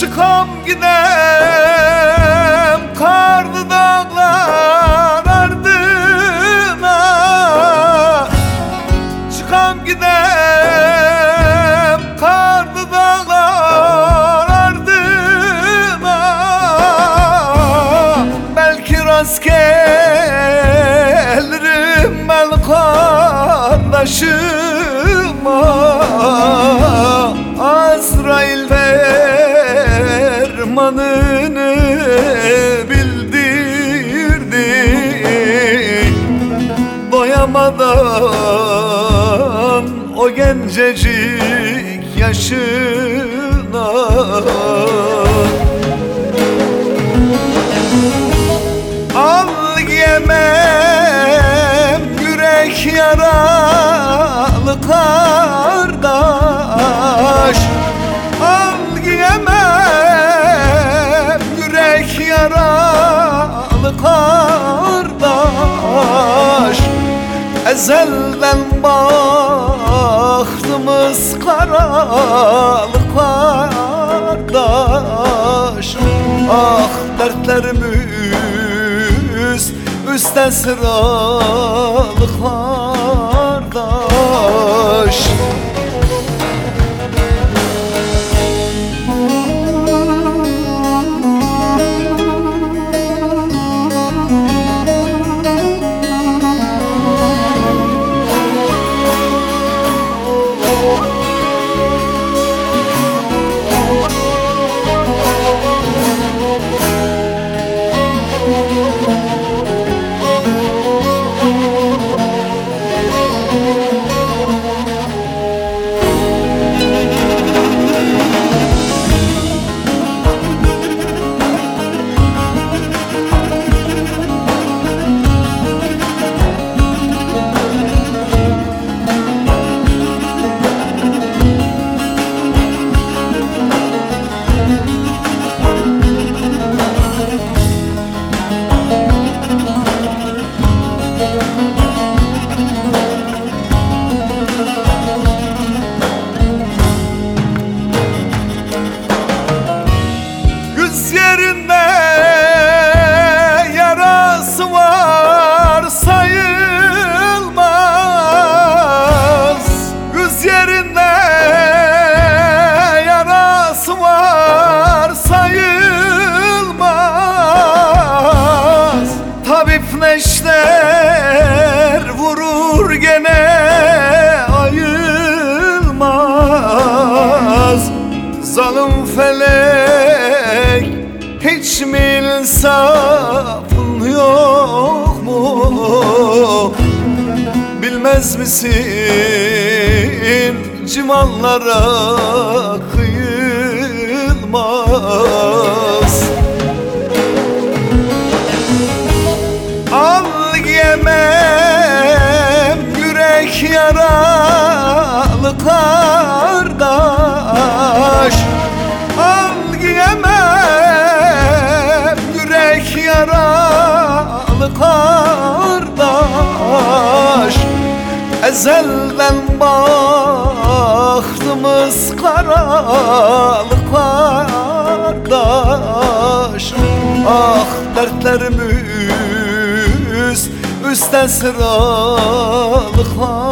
Çıkam gidem karlı kardeşime Azrail fermanını bildirdi Doyamadan o gencecik yaşına Ezelden bahtımız karalı kardeş Ah dertlerimiz üstte sıralı felek hiç mi insafın yok mu? Bilmez misin cimanlara kıyılmaz Al yemem yürek yaralı kardeş yaralı kardeş Ezelden bahtımız karalı kardeş Ah dertlerimiz üstte sıralı kardeş